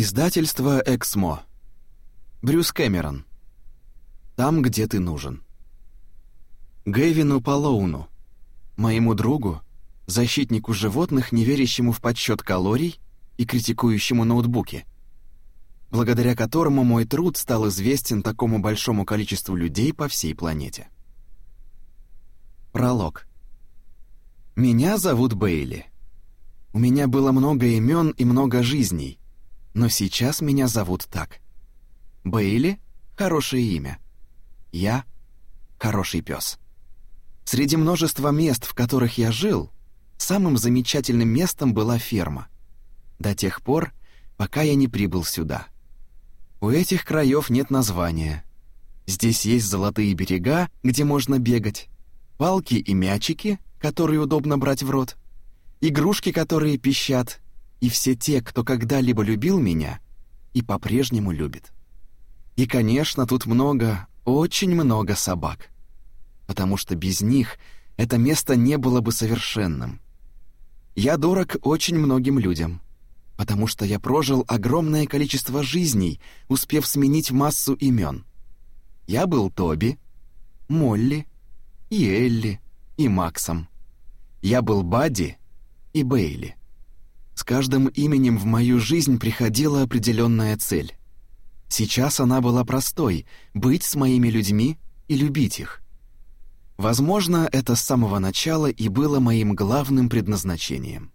Издательство «Эксмо». Брюс Кэмерон. Там, где ты нужен. Гэвину Палоуну, моему другу, защитнику животных, не верящему в подсчет калорий и критикующему ноутбуки, благодаря которому мой труд стал известен такому большому количеству людей по всей планете. Пролог. Меня зовут Бейли. У меня было много имен и много жизней, но сейчас меня зовут так. Бейли — хорошее имя. Я — хороший пес. Среди множества мест, в которых я жил, самым замечательным местом была ферма. До тех пор, пока я не прибыл сюда. У этих краев нет названия. Здесь есть золотые берега, где можно бегать, палки и мячики, которые удобно брать в рот — игрушки, которые пищат, и все те, кто когда-либо любил меня и по-прежнему любит. И, конечно, тут много, очень много собак, потому что без них это место не было бы совершенным. Я дорог очень многим людям, потому что я прожил огромное количество жизней, успев сменить массу имен. Я был Тоби, Молли и Элли и Максом. Я был Бадди и Бейли. С каждым именем в мою жизнь приходила определенная цель. Сейчас она была простой — быть с моими людьми и любить их. Возможно, это с самого начала и было моим главным предназначением.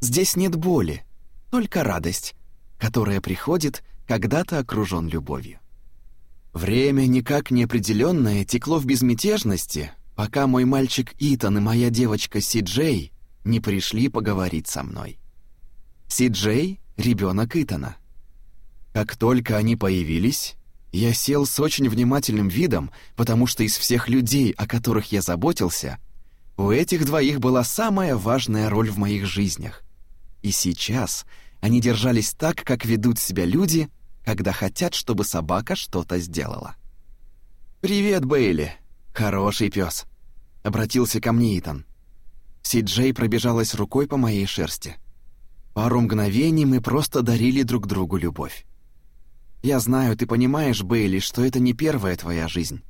Здесь нет боли, только радость, которая приходит, когда ты окружен любовью. Время, никак не определенное, текло в безмятежности, пока мой мальчик Итан и моя девочка Си Джей не пришли поговорить со мной. Си-Джей — ребенок Итана. Как только они появились, я сел с очень внимательным видом, потому что из всех людей, о которых я заботился, у этих двоих была самая важная роль в моих жизнях. И сейчас они держались так, как ведут себя люди, когда хотят, чтобы собака что-то сделала. «Привет, Бейли. Хороший пес», — обратился ко мне Итан. Си-Джей пробежалась рукой по моей шерсти. Пару мгновений мы просто дарили друг другу любовь. Я знаю, ты понимаешь, Бейли, что это не первая твоя жизнь.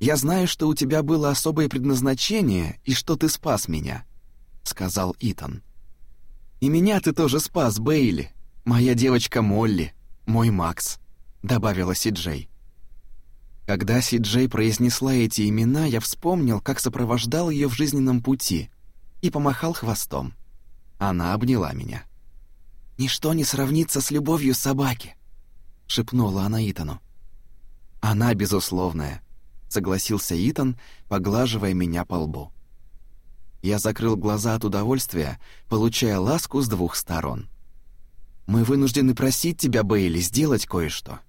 Я знаю, что у тебя было особое предназначение и что ты спас меня, сказал Итан. И меня ты тоже спас, Бейли. Моя девочка Молли, мой Макс, добавила Си-Джей. Когда Си-Джей произнесла эти имена, я вспомнил, как сопровождал ее в жизненном пути — и помахал хвостом. Она обняла меня. «Ничто не сравнится с любовью собаки», — шепнула она Итану. «Она безусловная», — согласился Итан, поглаживая меня по лбу. Я закрыл глаза от удовольствия, получая ласку с двух сторон. «Мы вынуждены просить тебя, Бейли, сделать кое-что.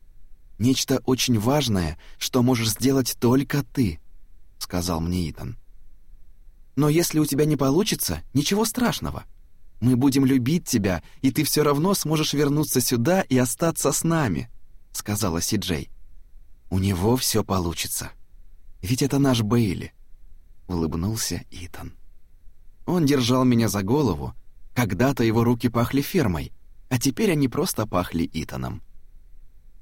Нечто очень важное, что можешь сделать только ты», — сказал мне Итан. Но если у тебя не получится, ничего страшного. Мы будем любить тебя, и ты все равно сможешь вернуться сюда и остаться с нами», — сказала Си-Джей. «У него все получится. Ведь это наш Бейли», — улыбнулся Итан. Он держал меня за голову. Когда-то его руки пахли фермой, а теперь они просто пахли Итаном.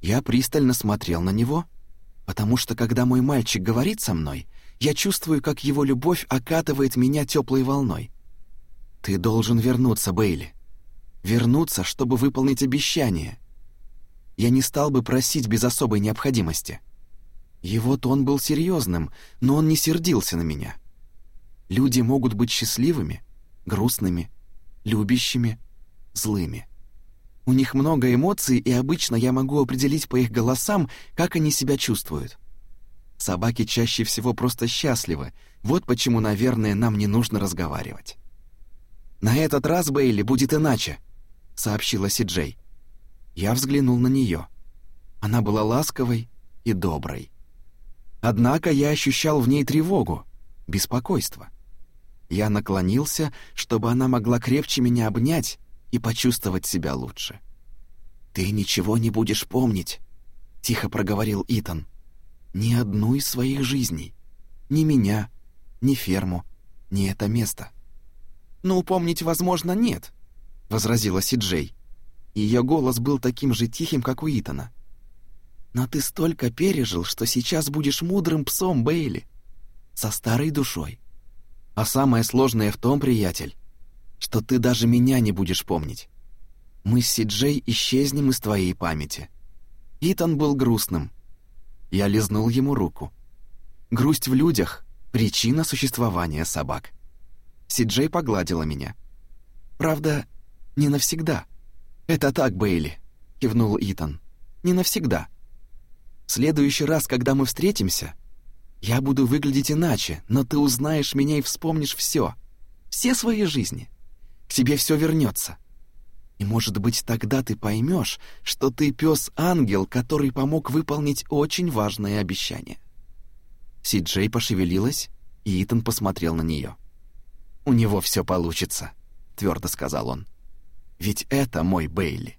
Я пристально смотрел на него, потому что когда мой мальчик говорит со мной, я чувствую, как его любовь окатывает меня теплой волной. Ты должен вернуться, Бейли. Вернуться, чтобы выполнить обещание. Я не стал бы просить без особой необходимости. Его тон был серьезным, но он не сердился на меня. Люди могут быть счастливыми, грустными, любящими, злыми. У них много эмоций, и обычно я могу определить по их голосам, как они себя чувствуют. Собаки чаще всего просто счастливы. Вот почему, наверное, нам не нужно разговаривать. «На этот раз, Бейли, будет иначе», — сообщила Си-Джей. Я взглянул на нее. Она была ласковой и доброй. Однако я ощущал в ней тревогу, беспокойство. Я наклонился, чтобы она могла крепче меня обнять и почувствовать себя лучше. «Ты ничего не будешь помнить», — тихо проговорил Итан ни одну из своих жизней. Ни меня, ни ферму, ни это место. «Ну, помнить, возможно, нет», — возразила Си-Джей. ее голос был таким же тихим, как у Итана. «Но ты столько пережил, что сейчас будешь мудрым псом, Бейли, со старой душой. А самое сложное в том, приятель, что ты даже меня не будешь помнить. Мы с Сиджей исчезнем из твоей памяти». Итан был грустным. Я лизнул ему руку. Грусть в людях — причина существования собак. Сиджей погладила меня. «Правда, не навсегда». «Это так, Бейли», — кивнул Итан. «Не навсегда. В следующий раз, когда мы встретимся, я буду выглядеть иначе, но ты узнаешь меня и вспомнишь все, все свои жизни. К тебе все вернется. И, может быть, тогда ты поймешь, что ты пес-ангел, который помог выполнить очень важное обещание». Си-Джей пошевелилась, и Итан посмотрел на нее. «У него все получится», — твердо сказал он. «Ведь это мой Бейли».